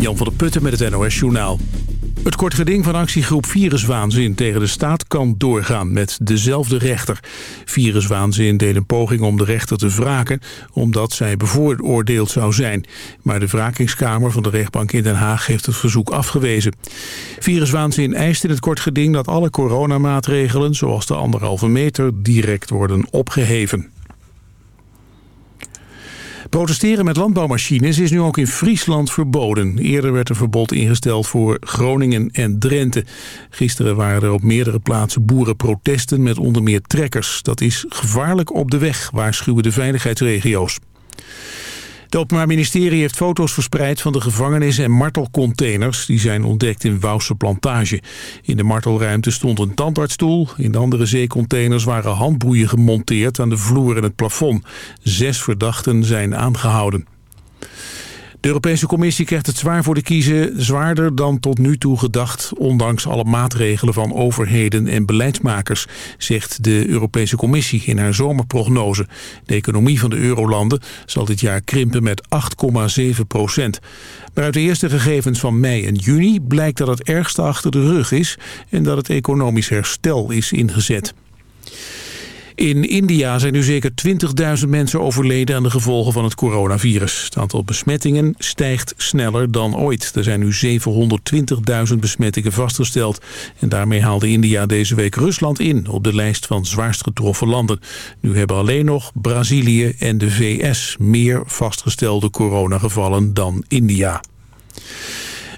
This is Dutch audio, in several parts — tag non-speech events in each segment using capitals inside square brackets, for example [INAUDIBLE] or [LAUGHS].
Jan van der Putten met het NOS Journaal. Het kort geding van actiegroep Viruswaanzin tegen de staat kan doorgaan met dezelfde rechter. Viruswaanzin deed een poging om de rechter te wraken omdat zij bevooroordeeld zou zijn. Maar de wrakingskamer van de rechtbank in Den Haag heeft het verzoek afgewezen. Viruswaanzin eist in het kort geding dat alle coronamaatregelen zoals de anderhalve meter direct worden opgeheven. Protesteren met landbouwmachines is nu ook in Friesland verboden. Eerder werd een verbod ingesteld voor Groningen en Drenthe. Gisteren waren er op meerdere plaatsen boerenprotesten met onder meer trekkers. Dat is gevaarlijk op de weg, waarschuwen de veiligheidsregio's. Het Openbaar Ministerie heeft foto's verspreid van de gevangenis- en martelcontainers. Die zijn ontdekt in Wouwse Plantage. In de martelruimte stond een tandartsstoel. In de andere zeecontainers waren handboeien gemonteerd aan de vloer en het plafond. Zes verdachten zijn aangehouden. De Europese Commissie krijgt het zwaar voor de kiezen, zwaarder dan tot nu toe gedacht, ondanks alle maatregelen van overheden en beleidsmakers, zegt de Europese Commissie in haar zomerprognose. De economie van de eurolanden zal dit jaar krimpen met 8,7 procent. Maar uit de eerste gegevens van mei en juni blijkt dat het ergste achter de rug is en dat het economisch herstel is ingezet. In India zijn nu zeker 20.000 mensen overleden aan de gevolgen van het coronavirus. Het aantal besmettingen stijgt sneller dan ooit. Er zijn nu 720.000 besmettingen vastgesteld. En daarmee haalde India deze week Rusland in op de lijst van zwaarst getroffen landen. Nu hebben alleen nog Brazilië en de VS meer vastgestelde coronagevallen dan India.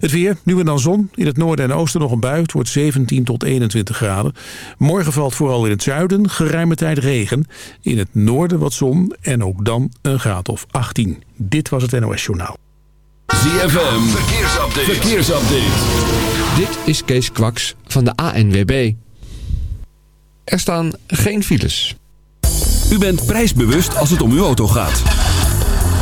Het weer, nu en dan zon. In het noorden en oosten nog een bui. Het wordt 17 tot 21 graden. Morgen valt vooral in het zuiden geruime tijd regen. In het noorden wat zon en ook dan een graad of 18. Dit was het NOS Journaal. ZFM, verkeersupdate. verkeersupdate. Dit is Kees Kwaks van de ANWB. Er staan geen files. U bent prijsbewust als het om uw auto gaat.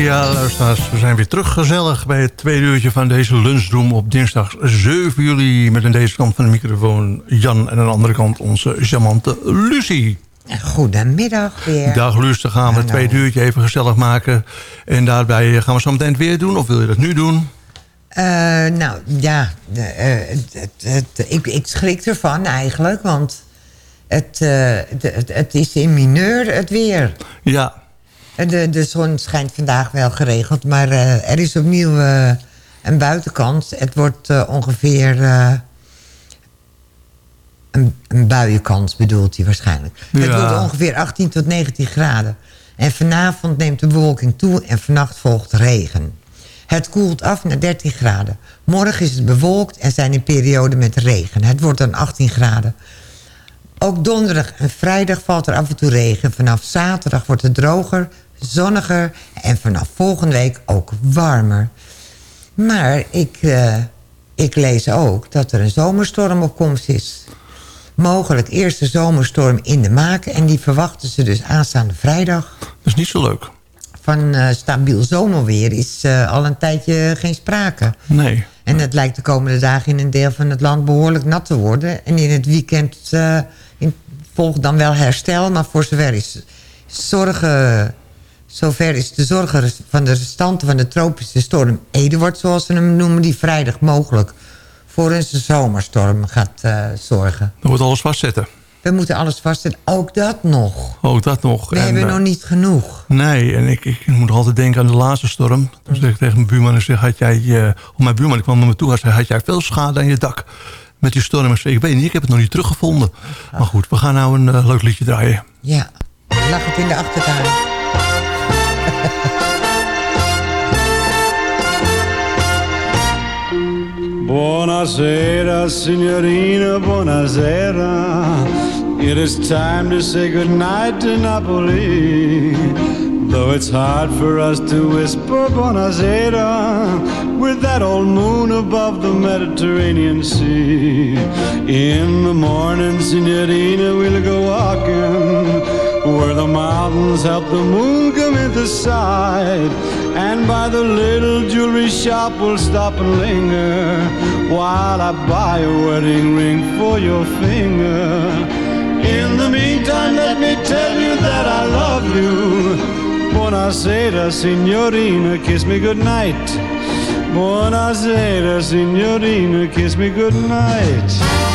Ja, luisteraars, we zijn weer terug gezellig bij het tweede uurtje van deze lunchroom op dinsdag 7 juli. Met aan deze kant van de microfoon Jan en aan de andere kant onze charmante Lucie. Goedemiddag weer. Dag Luus, dan gaan we het tweede uurtje even gezellig maken. En daarbij gaan we zo meteen het weer doen, of wil je dat nu doen? Eh, nou, ja, de, eh, ik, ik schrik ervan eigenlijk, want het, eh, het, het is in mineur het weer. Ja, Eh, De, de zon schijnt vandaag wel geregeld, maar eh, er is opnieuw eh, een buitenkant. Het wordt eh, ongeveer een, een buienkans, bedoelt hij waarschijnlijk. Het wordt ongeveer 18 tot 19 graden. En vanavond neemt de bewolking toe en vannacht volgt regen. Het koelt af naar 13 graden. Morgen is het bewolkt en zijn in perioden met regen. Het wordt dan 18 graden. Ook donderdag en vrijdag valt er af en toe regen. Vanaf zaterdag wordt het droger, zonniger en vanaf volgende week ook warmer. Maar ik, eh, ik lees ook dat er een zomerstorm op komst is. Mogelijk eerste zomerstorm in de maak. En die verwachten ze dus aanstaande vrijdag. dat is niet zo leuk. Van eh, stabiel zomerweer is eh, al een tijdje geen sprake. Nee. En het lijkt de komende dagen in een deel van het land behoorlijk nat te worden. En in het weekend, volgt dan wel herstel, maar voor zover is zorgen... Zover is de zorger van de restanten van de tropische storm Eduard, zoals ze hem noemen... die vrijdag mogelijk voor een zomerstorm gaat eh, zorgen. Dan wordt alles vastzetten. We moeten alles vastzetten. Ook dat nog. Ook dat nog. We En, hebben eh, nog niet genoeg. Nee, en ik, ik moet altijd denken aan de laatste storm. Dan zeg ik tegen mijn buurman, en zeg, had jij, of mijn buurman die kwam naar me toe, hij zei, had jij veel schade aan je dak met die storm? Ik zei, ik weet niet, ik heb het nog niet teruggevonden. Maar goed, we gaan nou een eh, leuk liedje draaien. Ja, lag het in de achtertuin. [LAUGHS] Buonasera, signorina, buonasera. It is time to say goodnight to Napoli. Though it's hard for us to whisper buonasera with that old moon above the Mediterranean Sea. In the morning, signorina, we'll go walking where the mountains help the moon come into sight. And by the little jewelry shop we'll stop and linger while I buy a wedding ring for your finger. In the meantime, let me tell you that I love you. Buonasera, signorina, kiss me goodnight. Buonasera, signorina, kiss me goodnight.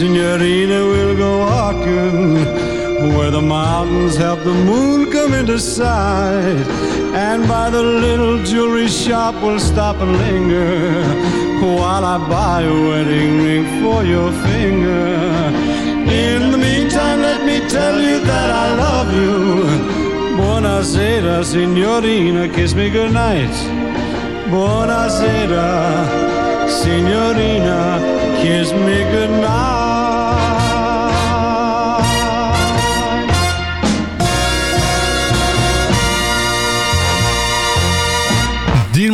Signorina, we'll go walking where the mountains help the moon come into sight. And by the little jewelry shop, we'll stop and linger while I buy a wedding ring for your finger. In the meantime, let me tell you that I love you. Buonasera, signorina, kiss me goodnight. Buonasera, signorina, kiss me goodnight.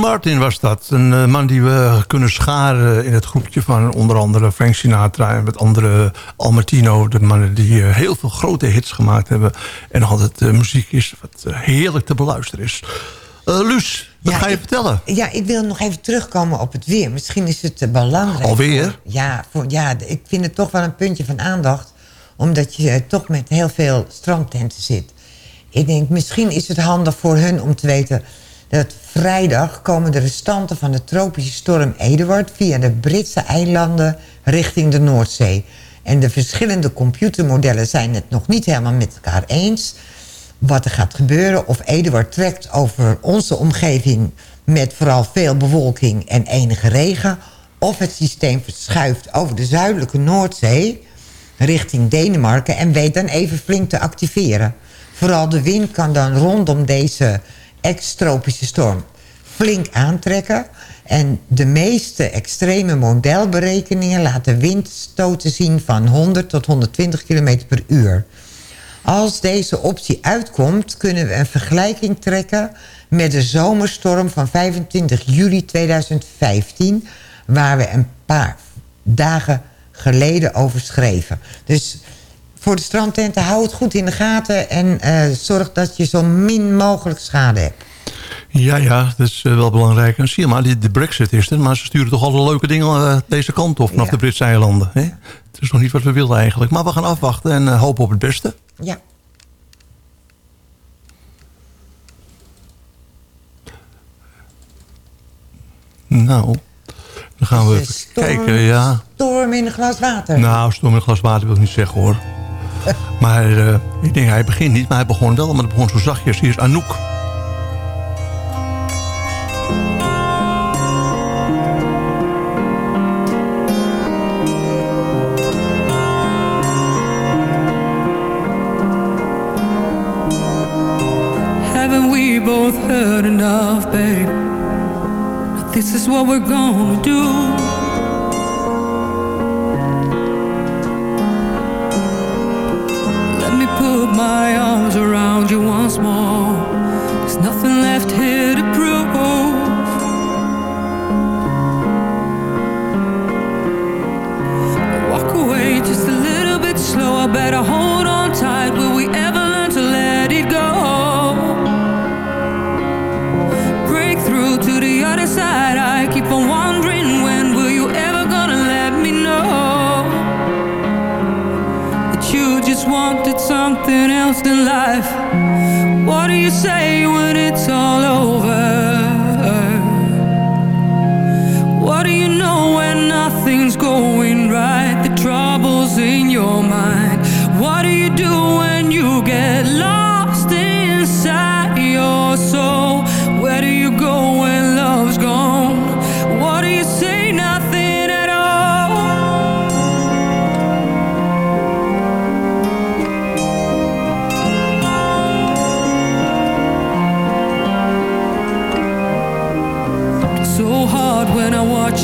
Martin was dat. Een eh, man die we kunnen scharen in het groepje van onder andere Frank Sinatra... en met andere Al Martino. De mannen die eh, heel veel grote hits gemaakt hebben. En altijd eh, muziek is wat eh, heerlijk te beluisteren is. Eh Luus, wat Ja, ga je ik- vertellen? Ja, ik wil nog even terugkomen op het weer. Misschien is het eh, belangrijk. Alweer? voor- ja, voor, ja, ik vind het toch wel een puntje van aandacht. Omdat je eh, toch met heel veel strandtenten zit. Ik denk, misschien is het handig voor hun om te weten... dat vrijdag komen de restanten van de tropische storm Eduard... via de Britse eilanden richting de Noordzee. En de verschillende computermodellen zijn het nog niet helemaal met elkaar eens wat er gaat gebeuren. Of Eduard trekt over onze omgeving met vooral veel bewolking en enige regen. Of het systeem verschuift over de zuidelijke Noordzee richting Denemarken... en weet dan even flink te activeren. Vooral de wind kan dan rondom deze ex-tropische storm flink aantrekken. En de meeste extreme modelberekeningen laten windstoten zien van 100 tot 120 km per uur. Als deze optie uitkomt, kunnen we een vergelijking trekken met de zomerstorm van 25 juli 2015, waar we een paar dagen geleden over schreven. Dus voor de strandtenten, hou het goed in de gaten en eh, zorg dat je zo min mogelijk schade hebt. Ja, ja, dat is eh, wel belangrijk. En zie je maar, de brexit is er. Maar ze sturen toch alle leuke dingen eh, deze kant op. Vanaf Ja. de Britse eilanden. Hè? Het is nog niet wat we wilden eigenlijk. Maar we gaan afwachten en hopen op het beste. Ja. Nou, dan gaan we even storm- kijken. Ja. Storm in een glas water. Nou, storm in een glas water wil ik niet zeggen hoor. [LAUGHS] maar uh, ik denk, hij begint niet, maar hij begon wel. Maar het begon zo zachtjes. Hier is Anouk. Haven't we both heard enough, babe? This is what we're gonna do. my arms around you once more. There's nothing left here to prove. I walk away just a little bit slower Better hold life. What do you say?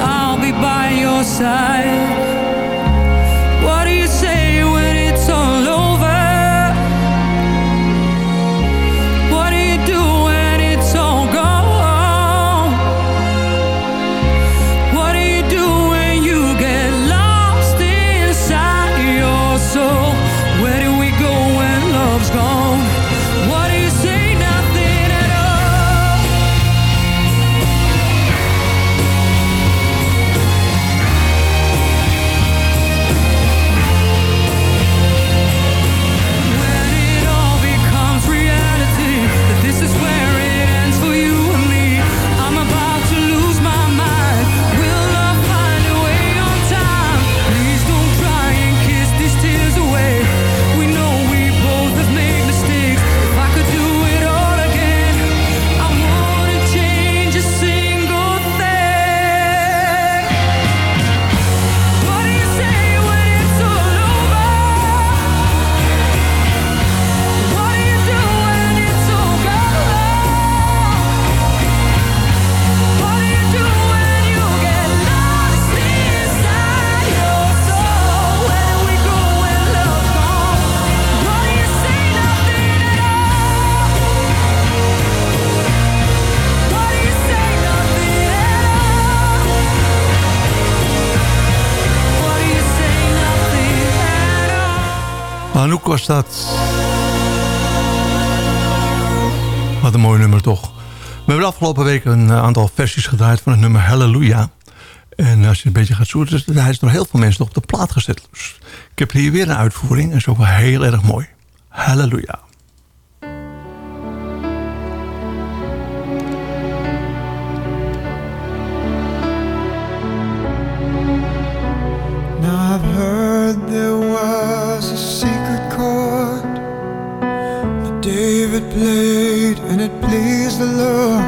i'll be by your side. Wat een mooi nummer toch. We hebben afgelopen week een eh, aantal versies gedraaid van het nummer Halleluja. En als je een beetje gaat zoeken, zijn hij door heel veel mensen op de plaat gezet. Dus ik heb hier weer een uitvoering en is ook wel heel erg mooi. Halleluja. favorite played and it pleased the Lord.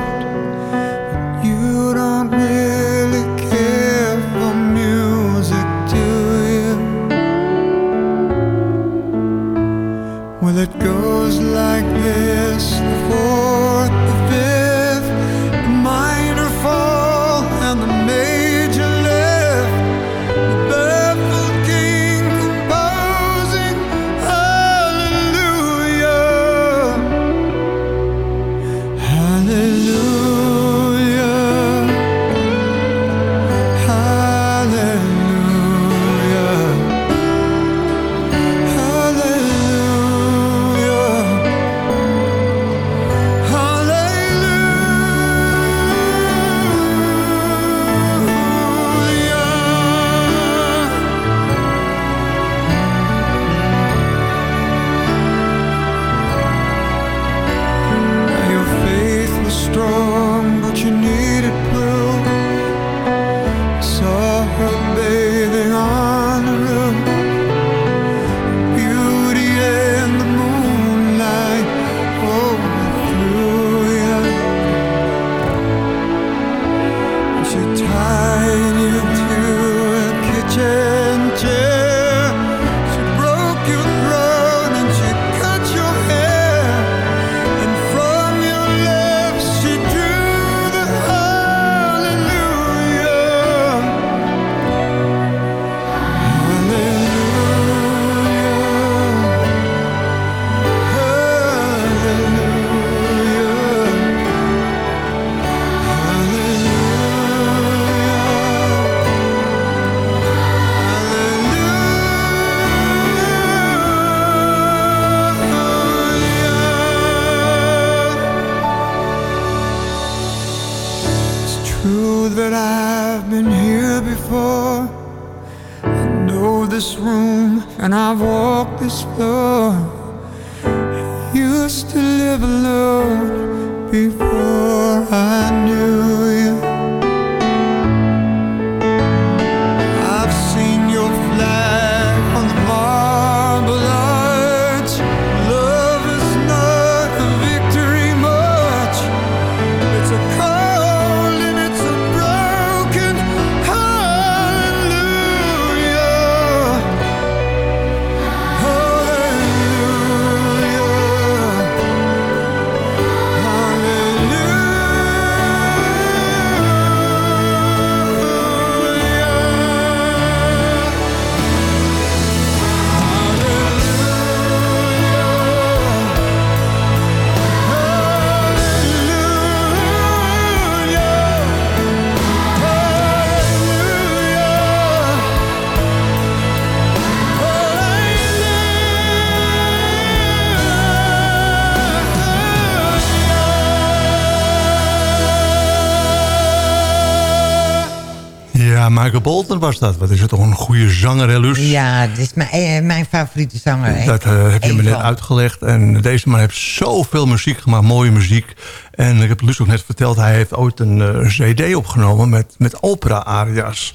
Michael Bolton was dat. Wat is het toch een goede zanger, hè? Ja, dit is mijn, eh, mijn favoriete zanger. Dat eh, heb je me net uitgelegd. En deze man heeft zoveel muziek gemaakt, mooie muziek. En ik heb Luus ook net verteld, hij heeft ooit een eh, cd opgenomen met, met opera-aria's.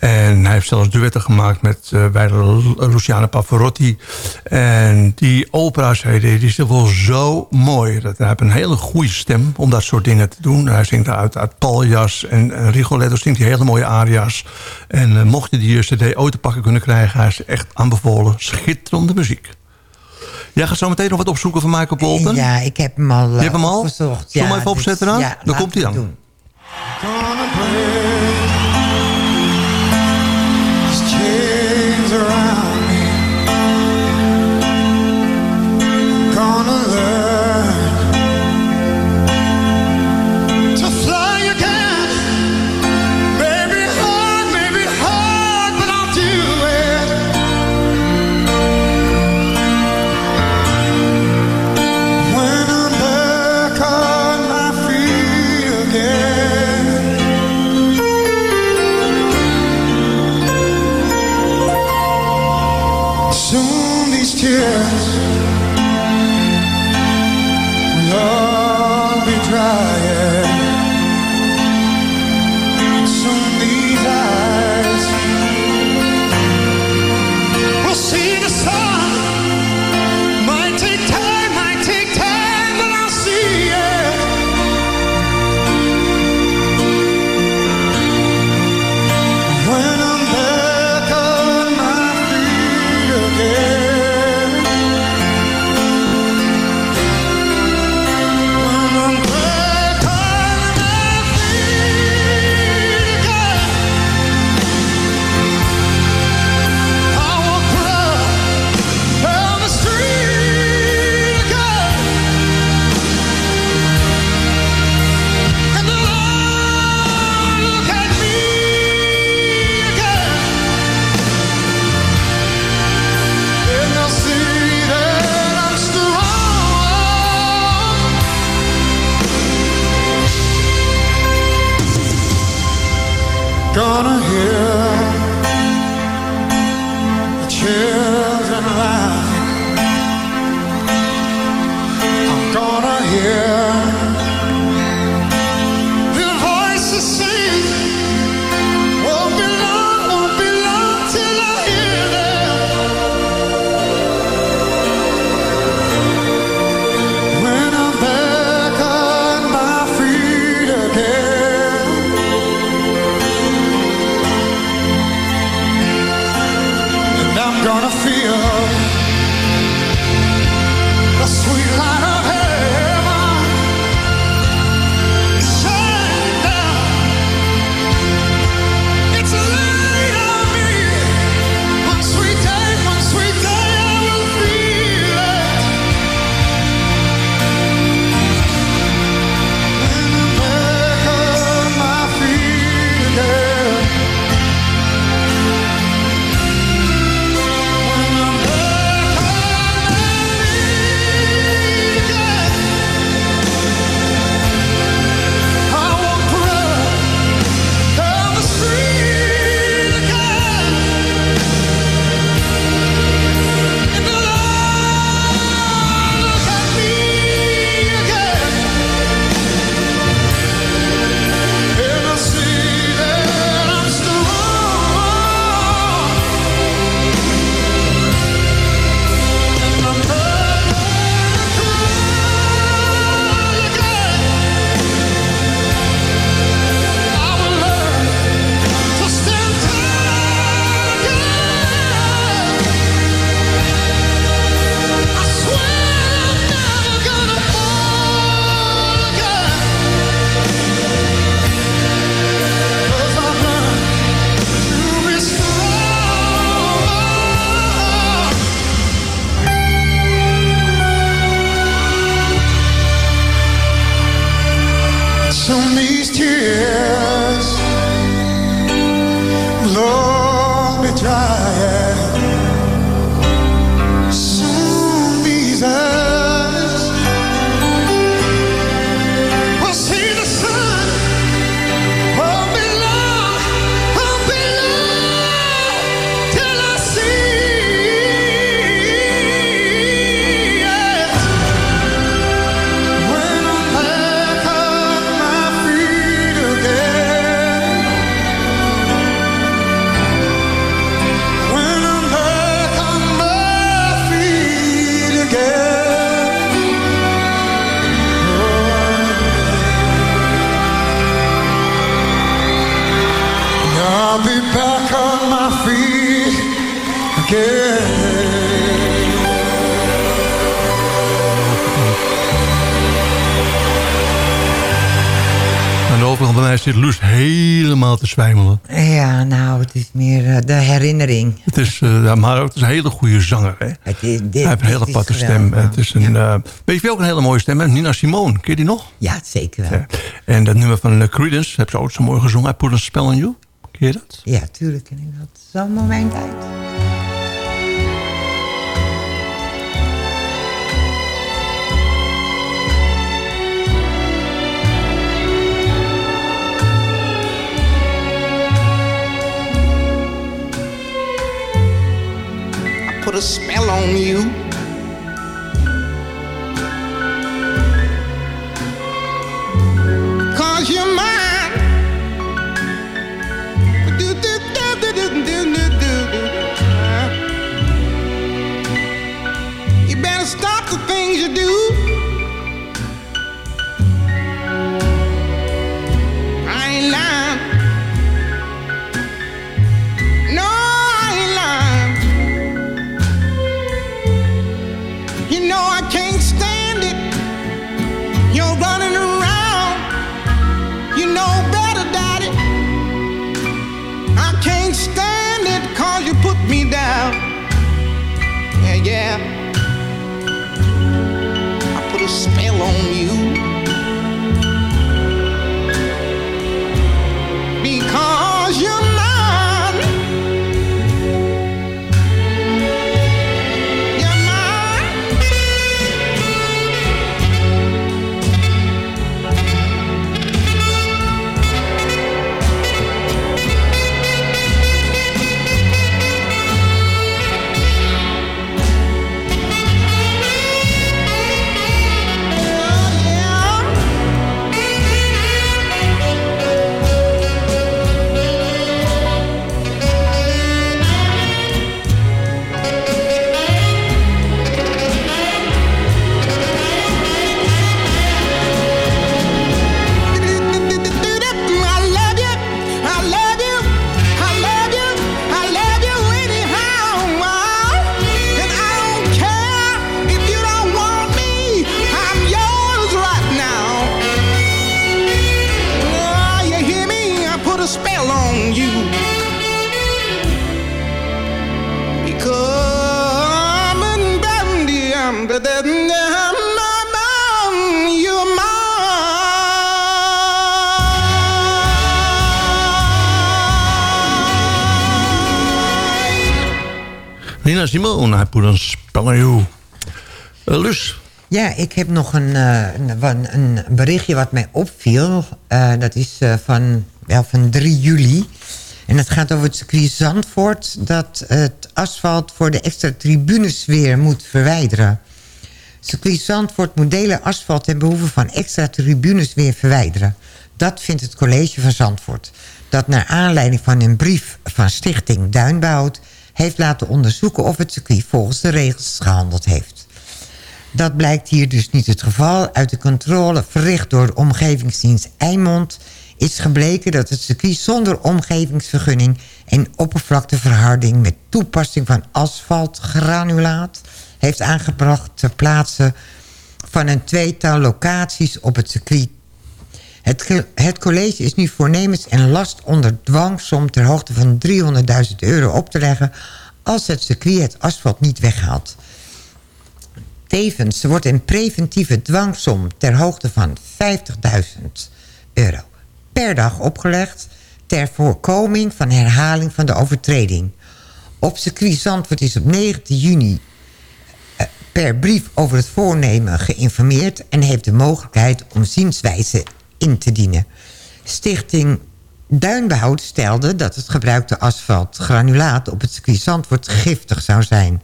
En hij heeft zelfs duetten gemaakt met eh bij Lu- Luciano Pavarotti. En die opera-cd die is toch wel zo mooi. Dat, hij heeft een hele goede stem om dat soort dingen te doen. Hij zingt uit, uit Paljas en, en Rigoletto zingt hij hele mooie aria's. En eh, mocht je die cd ooit te pakken kunnen krijgen... hij is echt aanbevolen. Schitterende muziek. Jij gaat zo meteen nog wat opzoeken van Michael Bolton? Ja, ik heb hem al Je hebt hem al? opgezocht. Zullen Ja, hem even dus- opzetten dan? ja, dan laten komt hij dan. doen. girl zwijmelen. Ja, nou, het is meer eh, de herinnering. Het is, eh, maar ook, het is een hele goede zanger. Hè? Het is, dit, Hij heeft een hele aparte stem. Het is een, eh, weet je ook een hele mooie stem heeft? Nina Simone. Ken je die nog? Ja, zeker wel. Ja. En dat nummer van Creedence, heb ze ook zo mooi gezongen. I Put a Spell on You. Ken je dat? Ja, tuurlijk ken ik dat. Zo'n moment uit. Put a spell on you. Simone, I Put on You. Eh, Luus, Ja, ik heb nog een, eh, een, een, een berichtje wat mij opviel. Eh, dat is van, wel van 3 juli. En het gaat over het circuit Zandvoort... dat het asfalt voor de extra tribunes weer moet verwijderen. Circuit Zandvoort moet delen asfalt ten behoeve van extra tribunes weer verwijderen. Dat vindt het college van Zandvoort. Dat naar aanleiding van een brief van stichting Duinbehoud... heeft laten onderzoeken of het circuit volgens de regels gehandeld heeft. Dat blijkt hier dus niet het geval. Uit de controle verricht door de omgevingsdienst Eimond is gebleken dat het circuit zonder omgevingsvergunning en oppervlakteverharding met toepassing van asfaltgranulaat heeft aangebracht ter plaatse van een tweetal locaties op het circuit. Het, het college is nu voornemens en last onder dwangsom ter hoogte van 300.000 euro op te leggen als het circuit het asfalt niet weghaalt. Tevens wordt een preventieve dwangsom ter hoogte van 50.000 euro per dag opgelegd... ter voorkoming van herhaling van de overtreding. Op circuit Zandvoort is op 19 juni eh, per brief over het voornemen geïnformeerd... en heeft de mogelijkheid om zienswijze in te dienen. Stichting Duinbehoud stelde dat het gebruikte asfaltgranulaat... op het circuit Zandvoort giftig zou zijn...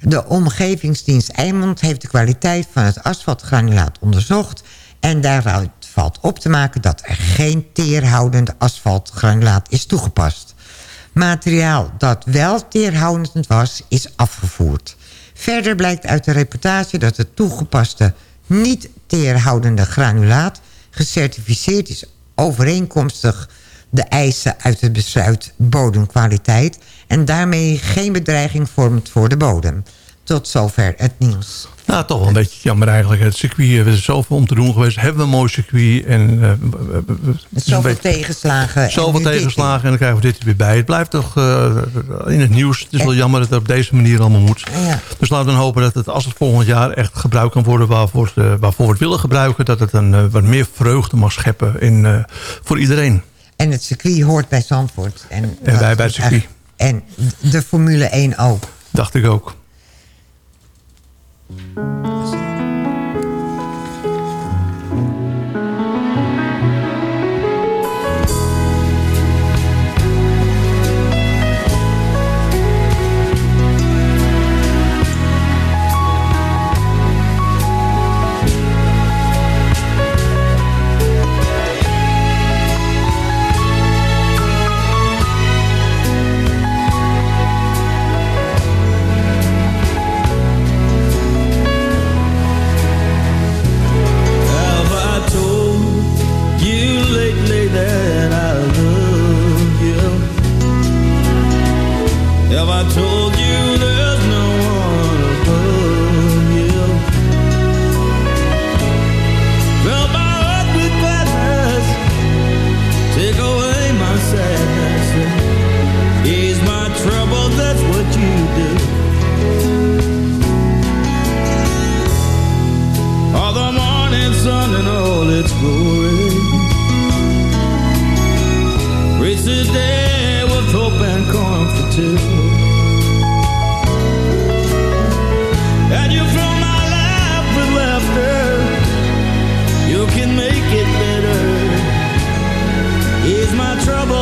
De omgevingsdienst Eimond heeft de kwaliteit van het asfaltgranulaat onderzocht... en daaruit valt op te maken dat er geen teerhoudend asfaltgranulaat is toegepast. Materiaal dat wel teerhoudend was, is afgevoerd. Verder blijkt uit de reportage dat het toegepaste niet teerhoudende granulaat... gecertificeerd is overeenkomstig de eisen uit het besluit bodemkwaliteit... en daarmee geen bedreiging vormt voor de bodem. Tot zover het nieuws. Nou, toch wel een beetje jammer eigenlijk. Het circuit, er is zoveel om te doen geweest. Hebben we een mooi circuit. En, eh, een Zoveel beetje- tegenslagen. en Zoveel dit tegenslagen en dan krijgen we dit er weer bij. Het blijft toch eh, in het nieuws. Het is wel jammer dat het op deze manier allemaal moet. Ja. Dus laten we dan hopen dat het als het volgend jaar echt gebruikt kan worden... waarvoor, eh, waarvoor we het willen gebruiken... dat het een, eh, wat meer vreugde mag scheppen in, eh, voor iedereen. En het circuit hoort bij Zandvoort. En, En wij bij het circuit. En de Formule 1 ook. Dacht ik ook. Listen.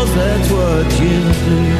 That's what you do.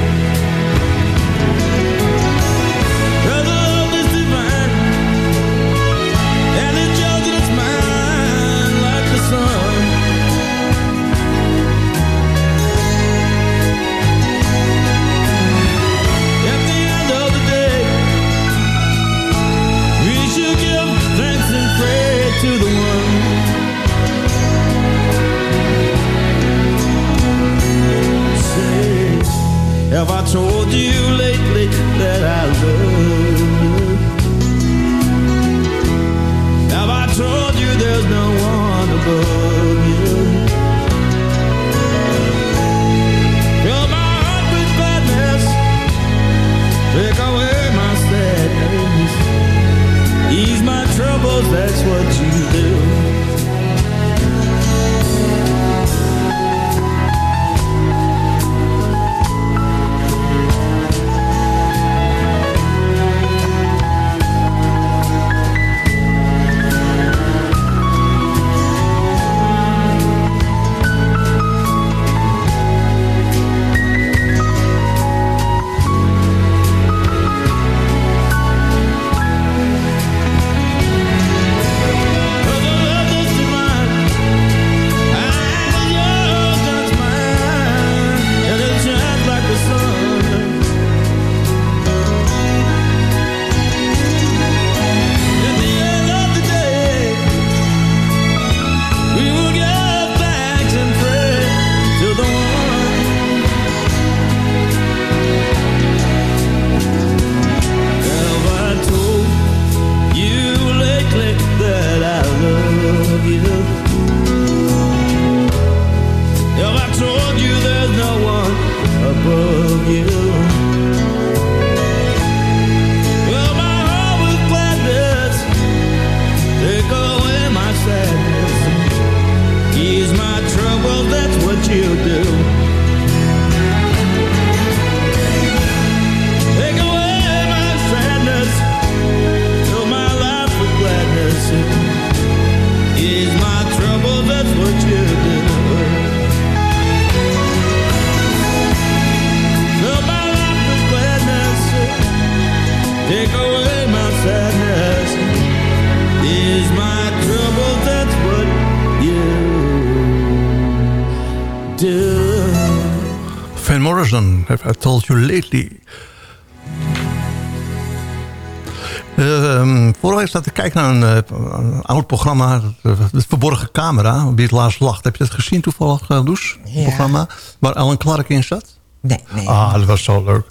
Zat ik kijken naar een, eh, een oud programma, eh, het Verborgen Camera, wie het laatst lacht. Heb je dat gezien toevallig, uh, Loes? Ja. programma waar Alan Clark in zat? Nee, nee. Ah, dat was zo leuk.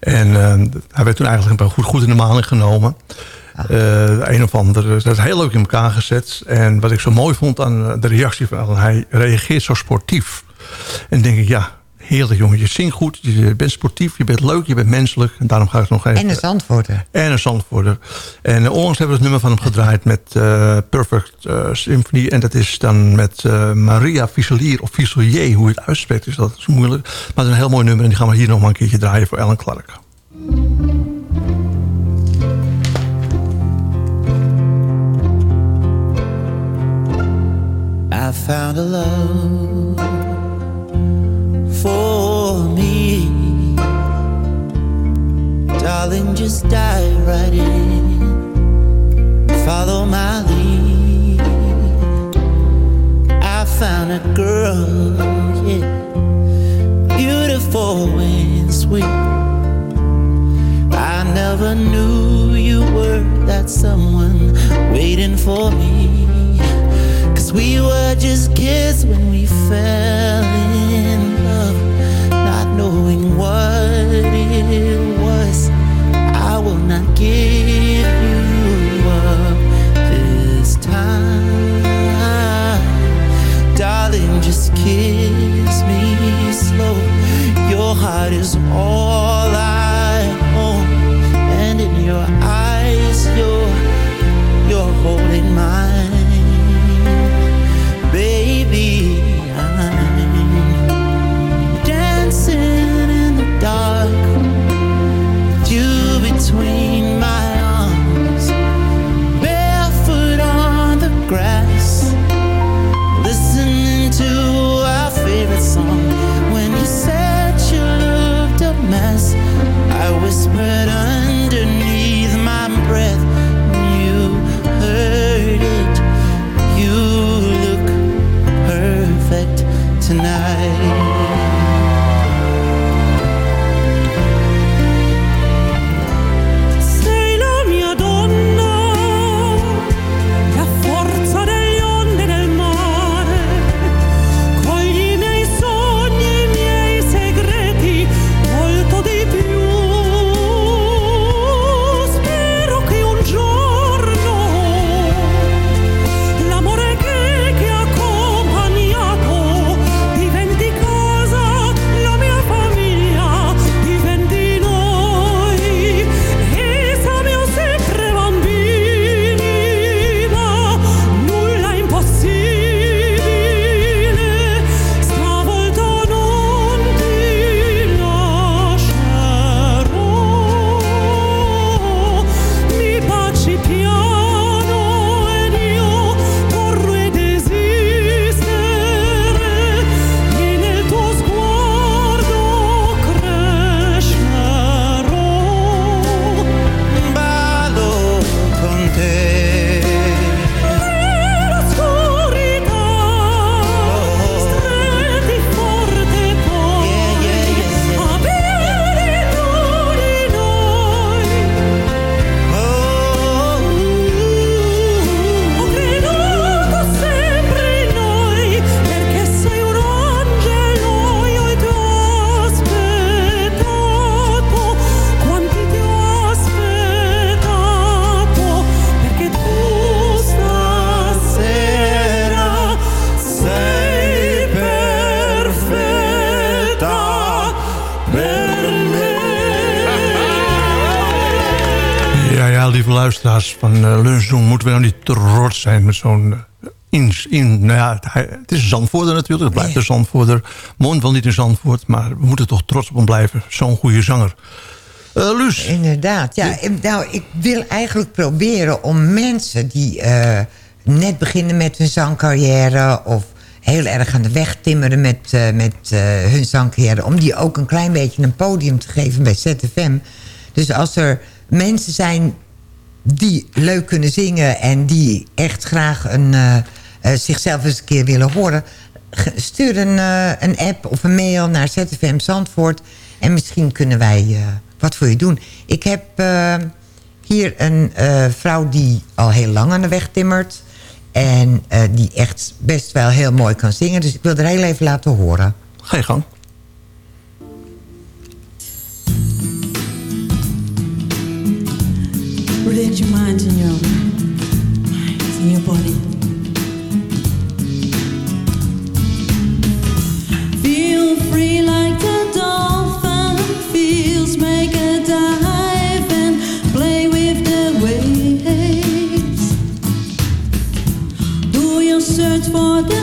En ehm, hij werd toen eigenlijk goed, goed in de maling genomen. Eh, een of ander, dat is heel leuk in elkaar gezet. En wat ik zo mooi vond aan eh, de reactie van Alan, hij reageert zo sportief. En denk ik, ja, heerlijk jongen. Je zingt goed, je bent sportief, je bent leuk, je bent menselijk. En daarom ga ik het nog even... En een zandvoorter. En een Zandvoorter. En uh, onlangs hebben we het nummer van hem gedraaid met eh, Perfect eh, Symphony. En dat is dan met eh, Maria Fuselier of Fuselier, hoe je het uitspreekt. Dus dat is moeilijk. Maar het is een heel mooi nummer en die gaan we hier nog maar een keertje draaien voor Alan Clark. I found a love just dive right in. Follow my lead. I found a girl, yeah, beautiful and sweet. I never knew you were that someone waiting for me. Cause we were just kids when we fell van uh, Lunchroom, moeten we nou niet trots zijn met zo'n... eh, in, in, nou ja, het, is een Zandvoorter natuurlijk, het blijft een Zandvoorter. Mond wel niet een Zandvoort, maar we moeten toch trots op hem blijven. Zo'n goede zanger. Eh Luus. Inderdaad, ja. Nou, ik wil eigenlijk proberen om mensen die eh, net beginnen met hun zangcarrière... of heel erg aan de weg timmeren met, eh, met eh, hun zangcarrière... om die ook een klein beetje een podium te geven bij ZFM. Dus als er mensen zijn die leuk kunnen zingen... en die echt graag een, eh, eh, zichzelf eens een keer willen horen... stuur een, eh, een app of een mail naar ZFM Zandvoort... en misschien kunnen wij wat voor je doen. Ik heb hier een vrouw die al heel lang aan de weg timmert. En die echt best wel heel mooi kan zingen. Dus ik wil er heel even laten horen. Ga je gang. Relate your mind and your mind your body. Feel free like dolphin feels. Make a dive and play with the waves. Do your search for the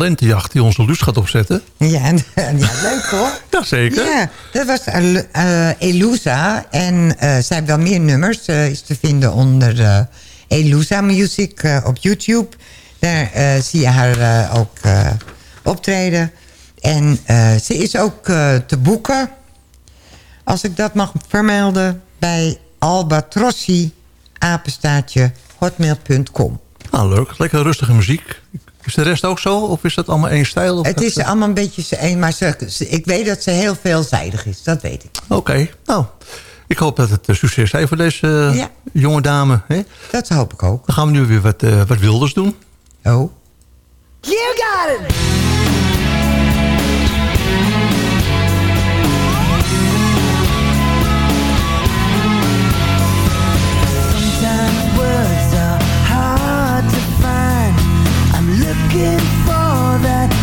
talentenjacht die onze Luus gaat opzetten. Ja, [LAUGHS] ja leuk hoor. [LAUGHS] Jazeker. Ja, dat was uh, uh, Elusa. En eh, zij heeft wel meer nummers. Ze is te vinden onder eh, Elusa Music eh, op YouTube. Daar eh, zie je haar eh, ook eh, optreden. En eh, ze is ook eh, te boeken. Als ik dat mag vermelden. Bij Albatrossi, apenstaartje, hotmail.com. Nou, leuk. Lekker rustige muziek. Is de rest ook zo? Of is dat allemaal één stijl? Of Het dat- is allemaal een beetje één, maar ze, ik weet dat ze heel veelzijdig is. Dat weet ik. Oké, nou. Ik hoop dat het een succes is voor deze eh, Ja. jonge dame. Hè? Dat hoop ik ook. Dan gaan we nu weer wat, eh, wat wilders doen. Oh. You got it! looking for that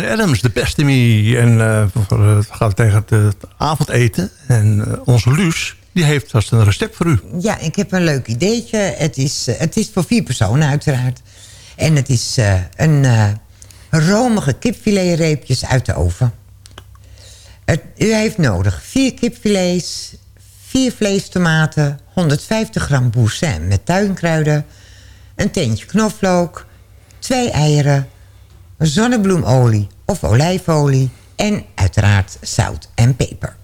Brian Adams, de beste me. En eh, het gaat tegen het, eh, avondeten. En onze Luus, die heeft vast een recept voor u. Ja, ik heb een leuk ideetje. Het is, het is voor vier personen uiteraard. En het is een romige kipfiletreepjes uit de oven. U heeft nodig vier kipfilets, vier vleestomaten... 150 gram boursin met tuinkruiden... een teentje knoflook, twee eieren... zonnebloemolie of olijfolie... en uiteraard zout en peper.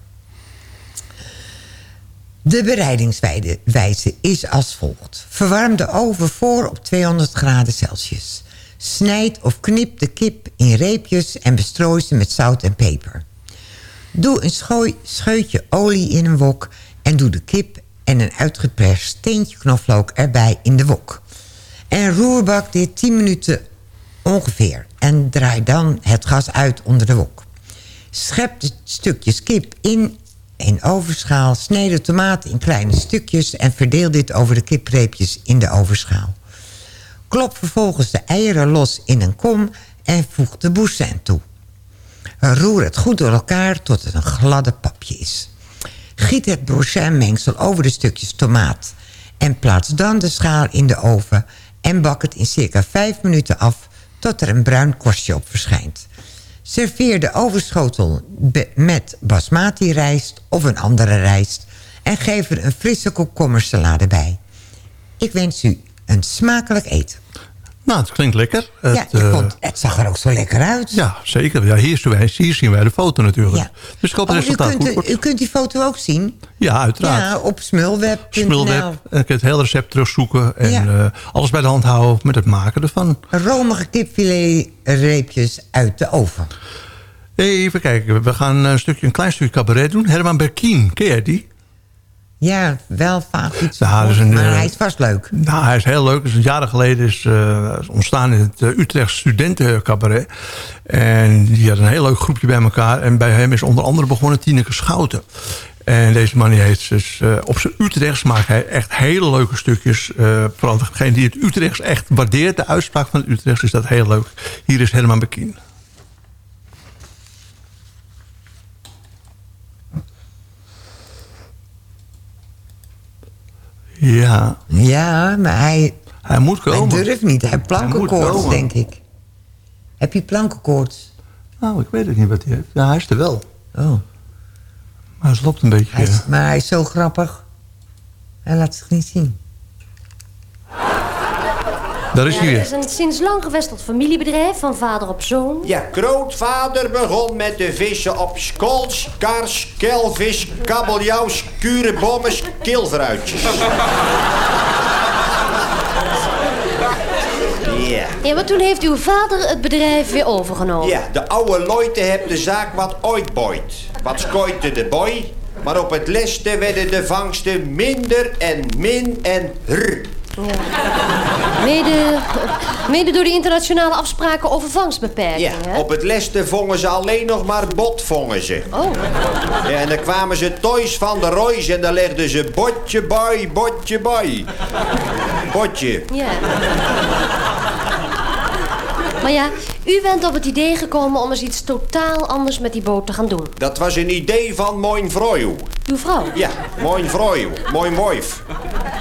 De bereidingswijze is als volgt. Verwarm de oven voor op 200 graden Celsius. Snijd of knip de kip in reepjes en bestrooi ze met zout en peper. Doe een scheutje olie in een wok en doe de kip en een uitgeperst steentje knoflook erbij in de wok. En roerbak dit 10 minuten ongeveer. En draai dan het gas uit onder de wok. Schep de stukjes kip in een ovenschaal. Sneed de tomaten in kleine stukjes en verdeel dit over de kipreepjes in de ovenschaal. Klop vervolgens de eieren los in een kom en voeg de boursin toe. Roer het goed door elkaar tot het een gladde papje is. Giet het boursin-mengsel over de stukjes tomaat... en plaats dan de schaal in de oven... en bak het in circa 5 minuten af tot er een bruin korstje op verschijnt. Serveer de overschotel met basmati rijst of een andere rijst... en geef er een frisse komkommersalade bij. Ik wens u een smakelijk eten. Nou, het klinkt lekker. ja, Het, ik eh, vond, het zag er ook zo lekker uit. Ja, zeker. Ja, hier, zien wij, hier zien wij de foto natuurlijk. Ja. Dus ik hoop dat Oh, het u, resultaat kunt, goed wordt. u kunt die foto ook zien. Ja, uiteraard. Ja, op smulweb.nl. Smulweb. En ik kan het hele recept terugzoeken. En Ja. eh, alles bij de hand houden met het maken ervan. Romige kipfiletreepjes uit de oven. Even kijken. We gaan een, stukje, een klein stukje cabaret doen. Herman Berkien. Ken jij die? Ja, wel vaak iets. Nou, een, maar eh, hij is vast leuk. Nou, hij is heel leuk. Dus jaren geleden is eh, ontstaan in het uh, Utrecht Studentencabaret. En die had een heel leuk groepje bij elkaar. En bij hem is onder andere begonnen Tineke Schouten. En deze man heeft dus eh, op zijn Utrechts maakt hij echt hele leuke stukjes. Eh, vooral degene die het Utrechts echt waardeert, de uitspraak van het Utrechts, is dat heel leuk. Hier is Herman Bekien. Ja. Ja, maar hij... Hij moet komen. Hij durft niet. Hij heeft Hij plankenkoorts, denk ik. Heb je plankenkoorts? Nou, ik weet het niet wat hij heeft. Ja, hij is er wel. Oh. Maar het loopt een beetje... Hij is, maar hij is zo grappig. Hij laat zich niet zien. Daar is Ja, hij het weer. is een sinds lang gevestigd familiebedrijf van vader op zoon. Ja, grootvader begon met de vissen op skools, kars, kelvis, kabeljauws, kurenbommes, kilveruitjes. Ja. Ja, maar toen heeft uw vader het bedrijf weer overgenomen. Ja, de oude Leute hebben de zaak wat uitboeit. Wat skooite de boy, maar op het leste werden de vangsten minder en min en Mede, mede door de internationale afspraken over vangstbeperkingen. Ja, hè? op het leste vongen ze alleen nog maar bot vongen ze. Oh. Ja, en dan kwamen ze thuis van de roos en dan legden ze botje bij, botje bij. Botje. Ja. Maar ja, u bent op het idee gekomen om eens iets totaal anders met die boot te gaan doen. Dat was een idee van mijn vrouw. Uw vrouw? Ja, mijn vrouw, mijn wife.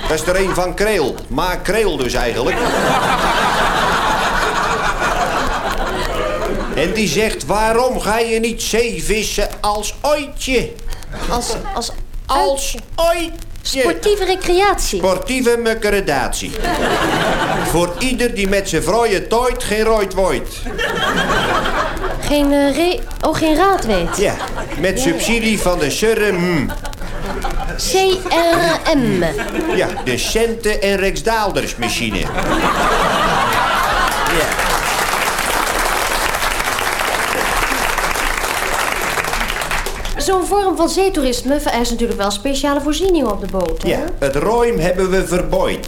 Dat is er een van Kreel. Maar Kreel dus eigenlijk. En die zegt, waarom ga je niet zeevissen als ooitje? Als, als, als ooitje. Sportieve recreatie. Sportieve mukkeradatie. [LAUGHS] Voor ieder die met zijn vrije tijd geen rooid wordt. Geen, re oh, geen raad weet. Ja, met subsidie van de SURM. CRM. Ja, de centen- en Rijksdaaldersmachine. [LAUGHS] Ja. Zo'n vorm van zeetoerisme vereist natuurlijk wel speciale voorzieningen op de boot. Hè? Ja, het ruim hebben we verbooid.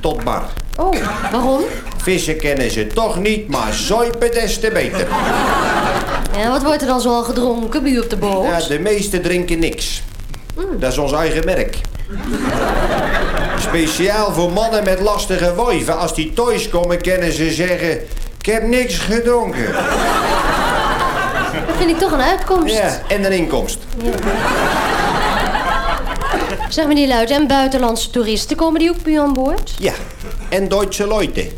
Tot bar. Oh, waarom? Vissen kennen ze toch niet, maar zuipen des te beter. Ja, wat wordt er dan zoal gedronken bij op de boot? Ja, de meesten drinken niks. Dat is ons eigen merk. Speciaal voor mannen met lastige wijven. Als die thuis komen, kennen ze zeggen... Ik heb niks gedronken. Vind ik toch een uitkomst. Ja, en een inkomst. Zeg meneer Luit, en buitenlandse toeristen, komen die ook bij u aan boord? Ja, en Duitse Leute.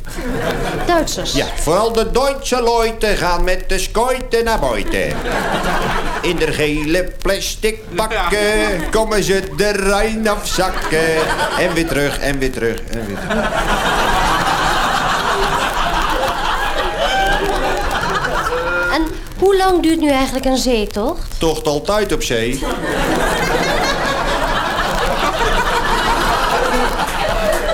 Duitsers? Ja, vooral de Duitse Leute gaan met de skoiten naar buiten. In de gele plastic bakken komen ze de Rijn afzakken. En weer terug, en weer terug, en weer terug. En hoe lang duurt nu eigenlijk een zeetocht? Tocht altijd op zee.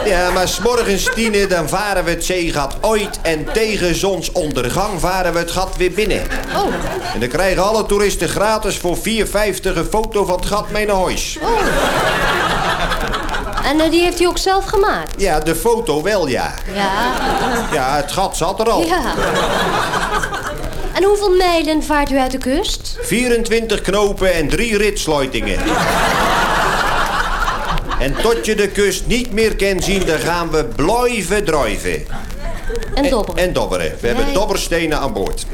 Ja, maar s'morgens tienen dan varen we het zeegat ooit... en tegen zonsondergang varen we het gat weer binnen. Oh. En dan krijgen alle toeristen gratis voor 4,50 een foto van het gat mee naar huis. En eh, die heeft u ook zelf gemaakt? Ja, de foto wel, ja. Ja. Ja, het gat zat er al. Ja. En hoeveel mijlen vaart u uit de kust? 24 knopen en drie ritsluitingen. En tot je de kust niet meer kan zien, dan gaan we blijven drijven. En dobberen. En dobberen. We hebben dobberstenen aan boord.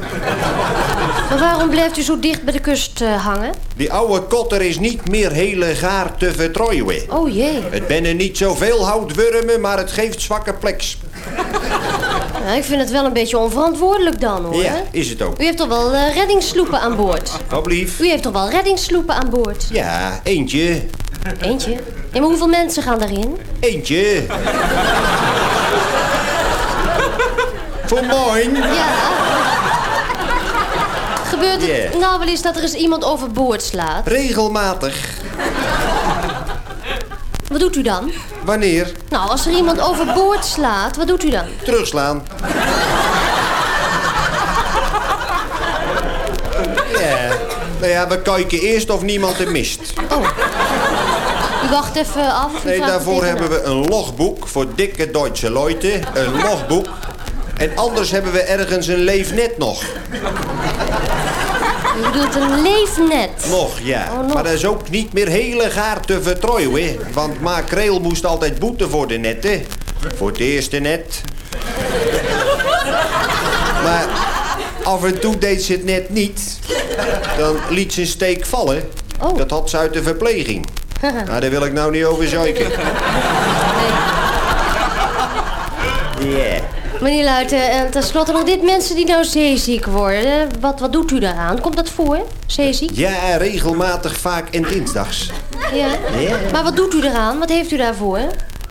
Maar waarom blijft u zo dicht bij de kust eh, hangen? Die oude kotter is niet meer hele gaar te vertrouwen. Oh jee. Het binnen niet zoveel houtwurmen, maar het geeft zwakke pleks. Nou, ik vind het wel een beetje onverantwoordelijk dan, hoor. Ja, is het ook. U heeft toch wel eh, reddingssloepen aan boord? Alblieft. U heeft toch wel reddingssloepen aan boord? Ja, eentje. Eentje? Ja, maar hoeveel mensen gaan daarin? Eentje. Voor mooi. Ja. Gebeurt het nou wel eens dat er eens iemand overboord slaat? Regelmatig. Wat doet u dan? Wanneer? Nou, als er iemand overboord slaat, wat doet u dan? Terugslaan. Ja. Nou ja, we kijken eerst of niemand er mist. U wacht even af. Nee, daarvoor hebben we een logboek voor dikke Duitse Leute. Een logboek. En anders hebben we ergens een leefnet nog. U bedoelt een leefnet. Nog, ja. Oh, nog. Maar dat is ook niet meer hele gaar te vertrouwen. Want makreel moest altijd boeten voor de netten. Voor het eerste net. Maar af en toe deed ze het net niet. Dan liet ze een steek vallen. Oh. Dat had ze uit de verpleging. [LAUGHS] Nou, daar wil ik nou niet over zeiken. Ja. Meneer Luiten, en tenslotte nog dit mensen die nou zeeziek worden. Wat, wat doet u daaraan? Komt dat voor, zeeziek? Ja, regelmatig vaak en dinsdags. Ja. Ja. Maar wat doet u eraan? Wat heeft u daarvoor?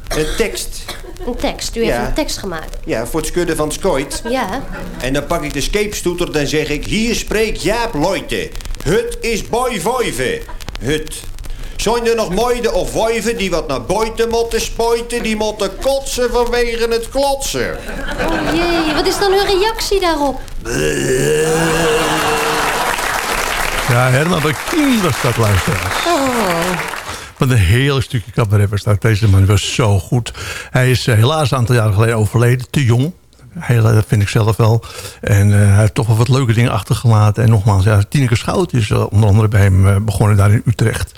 Een tekst. Een tekst. U heeft Ja. een tekst gemaakt. Ja, voor het schudden van het skooit. Ja. En dan pak ik de skeepstoeter, dan zeg ik... Hier spreekt Jaap Leute. Het is boy vijven. Het. Zijn er nog meiden of wijven die wat naar buiten moeten spuiten? Die moeten kotsen vanwege het klotsen. Oh jee, wat is dan uw reactie daarop? Ja, Herman van Kien was dat luisteraar. Oh. Wat een heerlijk stukje cabaret was dat. Deze man was zo goed. Hij is eh, helaas een aantal jaren geleden overleden. Te jong. Heel, dat vind ik zelf wel. En eh, hij heeft toch wel wat leuke dingen achtergelaten. En nogmaals, ja, Tineke Schout is eh, onder andere bij hem eh, begonnen daar in Utrecht.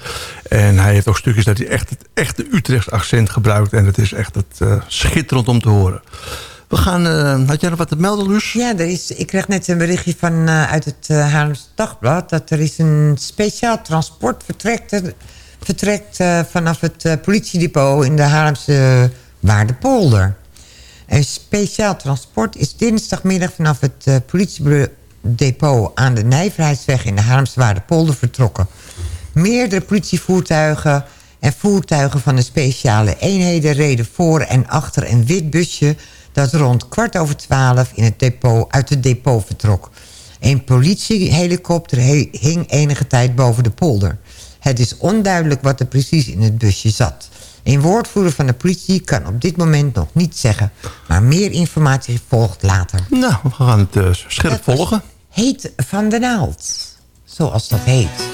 En hij heeft ook stukjes dat hij echt het echte Utrechts accent gebruikt. En het is echt het, schitterend om te horen. We gaan, had jij nog wat te melden, Luus? Ja, er is, ik kreeg net een berichtje van, uit het uh, Haarlems Dagblad... dat er is een speciaal transport vertrekt, vertrekt vanaf het politiedepot... in de Haarlemse Waardepolder. Een speciaal transport is dinsdagmiddag vanaf het eh, politiedepot... aan de Nijverheidsweg in de Haarlemse Waardepolder vertrokken. Meerdere politievoertuigen en voertuigen van de speciale eenheden... reden voor en achter een wit busje dat rond kwart over twaalf in het depot, uit het depot vertrok. Een politiehelikopter he- hing enige tijd boven de polder. Het is onduidelijk wat er precies in het busje zat. Een woordvoerder van de politie kan op dit moment nog niet zeggen... maar meer informatie volgt later. Nou, we gaan het eh, scherp volgen. Heet van de naald, zoals dat heet.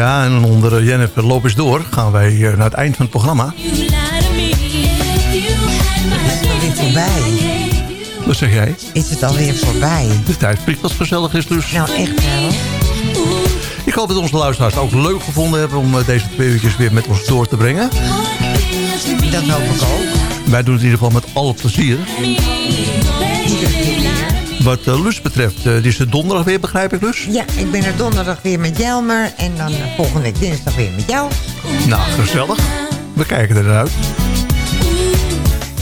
Ja, en onder Jennifer Lopez door gaan wij eh, naar het eind van het programma. Alweer voorbij. Wat zeg jij? Is het alweer voorbij? De tijd vliegt als het gezellig is dus. Nou, echt wel. Ik hoop dat onze luisteraars het ook leuk gevonden hebben... om eh, deze twee uurtjes weer met ons door te brengen. Dat hoop ik ook. Wij doen het in ieder geval met alle plezier. Wat uh, Lus betreft, uh, die is er donderdag weer, begrijp ik Lus? Ja, ik ben er donderdag weer met Jelmer. En dan uh, volgende week dinsdag weer met jou. Nou, gezellig. We kijken er naar uit.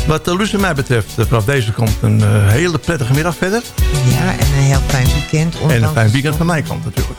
Wat Lus en mij betreft, vanaf deze kant een hele prettige middag verder. Ja, en een heel fijn weekend. En een fijn weekend van mijn kant natuurlijk.